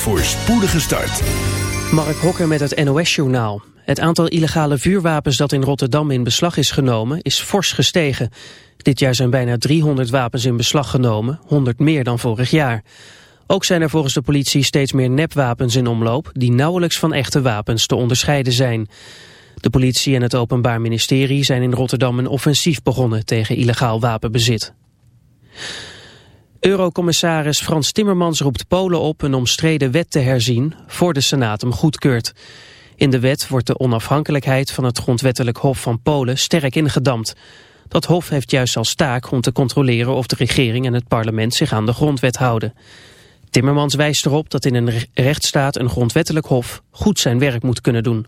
voor spoedige start. Mark Hokker met het NOS-journaal. Het aantal illegale vuurwapens dat in Rotterdam in beslag is genomen is fors gestegen. Dit jaar zijn bijna 300 wapens in beslag genomen, 100 meer dan vorig jaar. Ook zijn er volgens de politie steeds meer nepwapens in omloop... die nauwelijks van echte wapens te onderscheiden zijn. De politie en het Openbaar Ministerie zijn in Rotterdam een offensief begonnen tegen illegaal wapenbezit. Eurocommissaris Frans Timmermans roept Polen op een omstreden wet te herzien voor de Senaat hem goedkeurt. In de wet wordt de onafhankelijkheid van het grondwettelijk hof van Polen sterk ingedampt. Dat hof heeft juist als taak om te controleren of de regering en het parlement zich aan de grondwet houden. Timmermans wijst erop dat in een rechtsstaat een grondwettelijk hof goed zijn werk moet kunnen doen.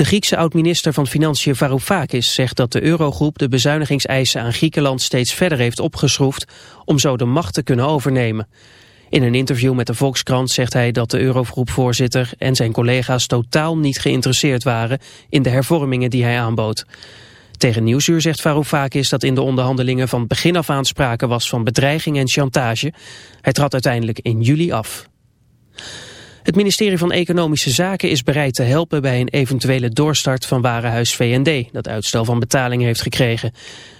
De Griekse oud-minister van Financiën Varoufakis zegt dat de eurogroep de bezuinigingseisen aan Griekenland steeds verder heeft opgeschroefd om zo de macht te kunnen overnemen. In een interview met de Volkskrant zegt hij dat de eurogroepvoorzitter en zijn collega's totaal niet geïnteresseerd waren in de hervormingen die hij aanbood. Tegen Nieuwsuur zegt Varoufakis dat in de onderhandelingen van begin af aan sprake was van bedreiging en chantage. Hij trad uiteindelijk in juli af. Het ministerie van Economische Zaken is bereid te helpen bij een eventuele doorstart van Warenhuis V&D, dat uitstel van betaling heeft gekregen.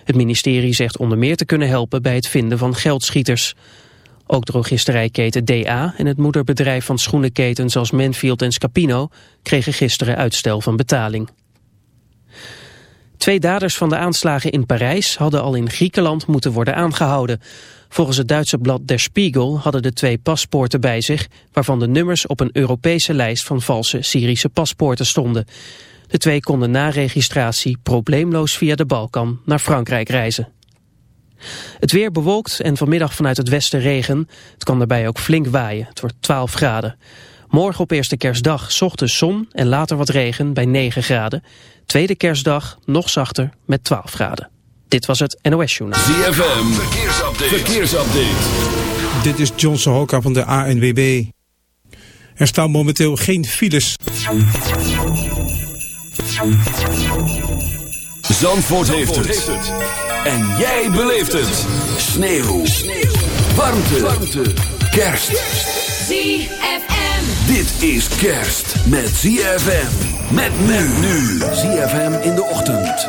Het ministerie zegt onder meer te kunnen helpen bij het vinden van geldschieters. Ook drogisterijketen DA en het moederbedrijf van schoenenketens zoals Manfield en Scapino kregen gisteren uitstel van betaling. Twee daders van de aanslagen in Parijs hadden al in Griekenland moeten worden aangehouden. Volgens het Duitse blad Der Spiegel hadden de twee paspoorten bij zich... waarvan de nummers op een Europese lijst van valse Syrische paspoorten stonden. De twee konden na registratie probleemloos via de Balkan naar Frankrijk reizen. Het weer bewolkt en vanmiddag vanuit het westen regen. Het kan daarbij ook flink waaien. Het wordt 12 graden. Morgen op eerste kerstdag ochtends zon en later wat regen bij 9 graden. Tweede kerstdag nog zachter met 12 graden. Dit was het NOS Journaal. ZFM, verkeersupdate. verkeersupdate. Dit is John Sohoka van de ANWB. Er staan momenteel geen files. Zandvoort, heeft, het. En jij beleeft het. Sneeuw. Sneeuw. Warmte. Warmte. Kerst. ZFM. Dit is kerst met ZFM. Met men nu. ZFM in de ochtend.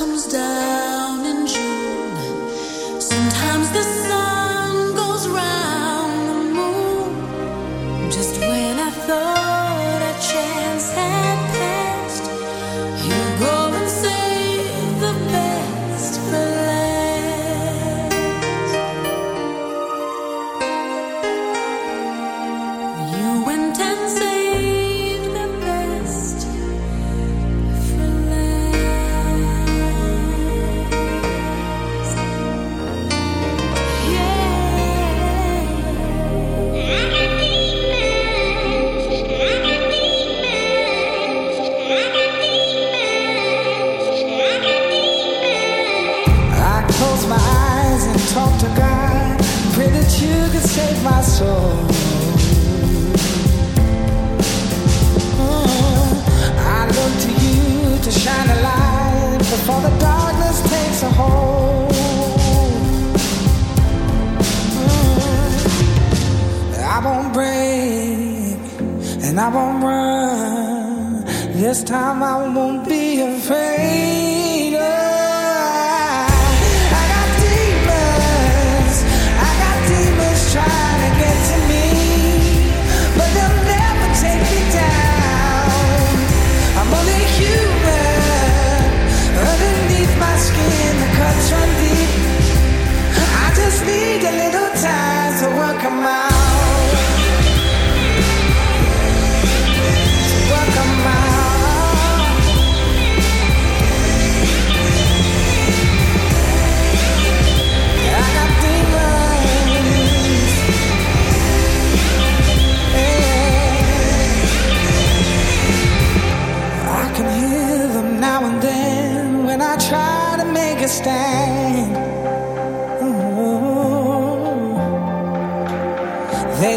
Comes down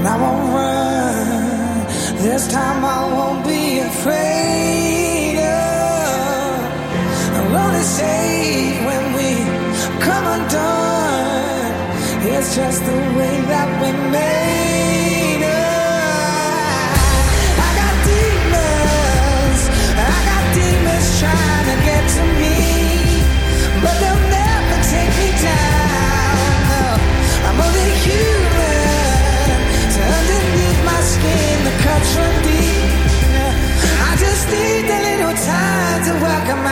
And I won't run. This time I won't be afraid. I'm only safe when we come undone. It's just the way that we made run deep. I just need a little time to work 'em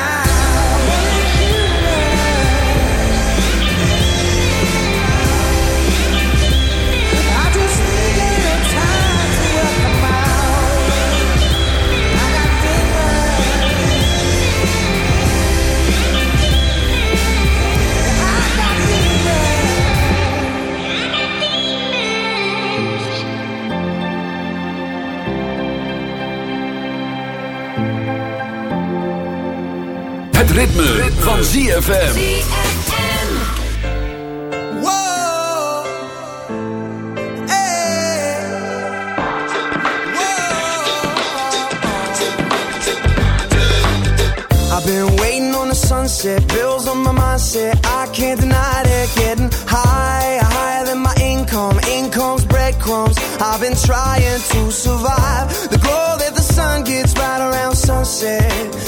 Het ritme, van ZFM. Sunset, bills on my mindset. I can't deny it, getting higher, higher than my income. Income's breadcrumbs. I've been trying to survive. The glow that the sun gets right around sunset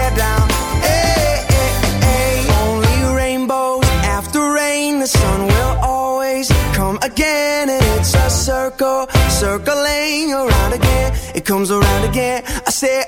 comes around again. I say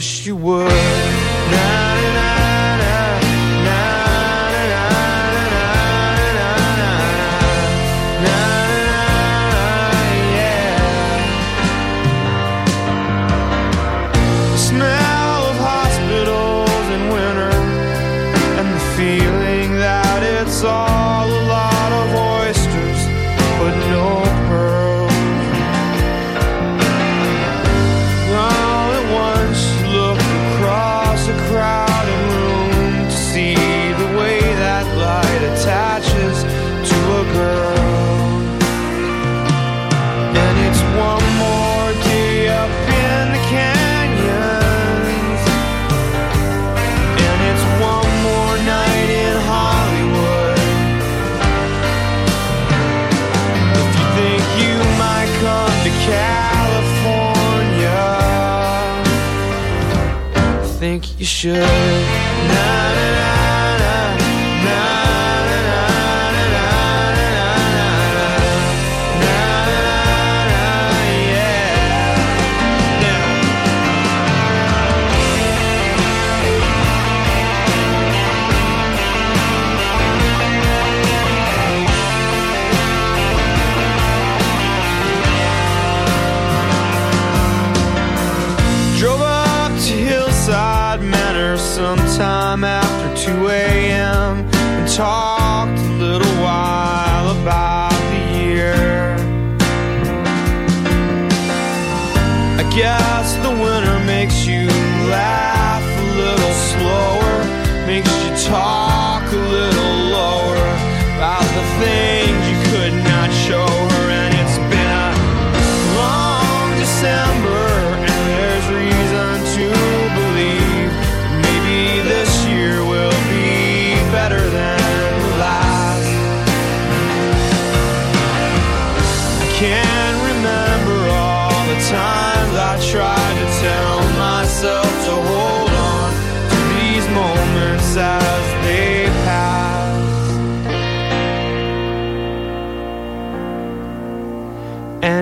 wish you would.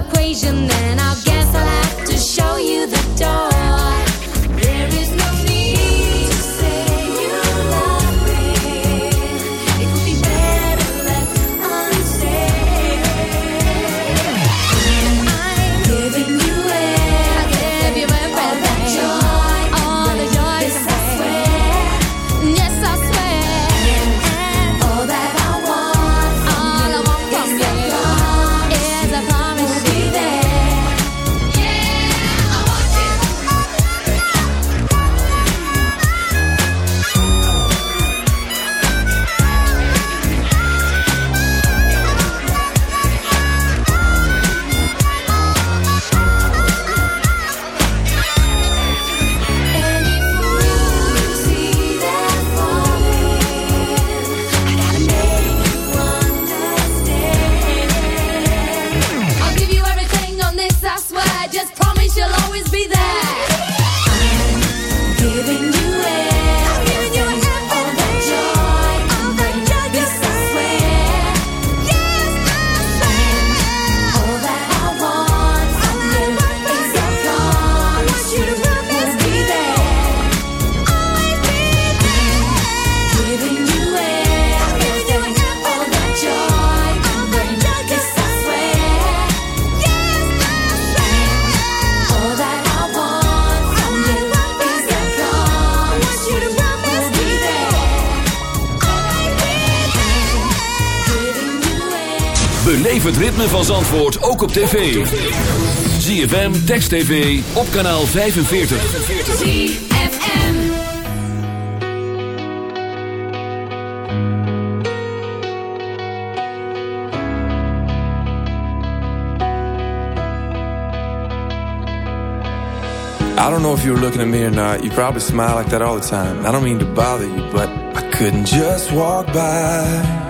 equation, then I'll ritme van Zandvoort ook op tv. ZFM, Text TV, op kanaal 45. ZFM. I don't know if you were looking at me or not. You probably smile like that all the time. I don't mean to bother you, but I couldn't just walk by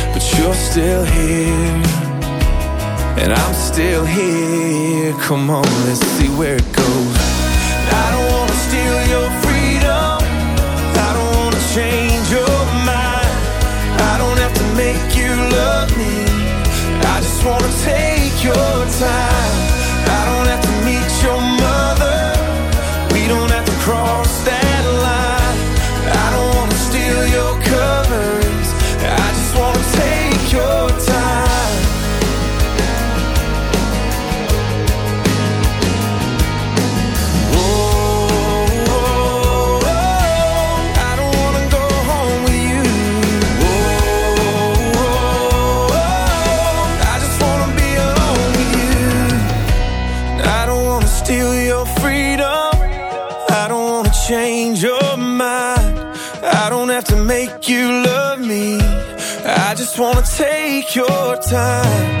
But you're still here. And I'm still here. Come on, let's see where it goes time.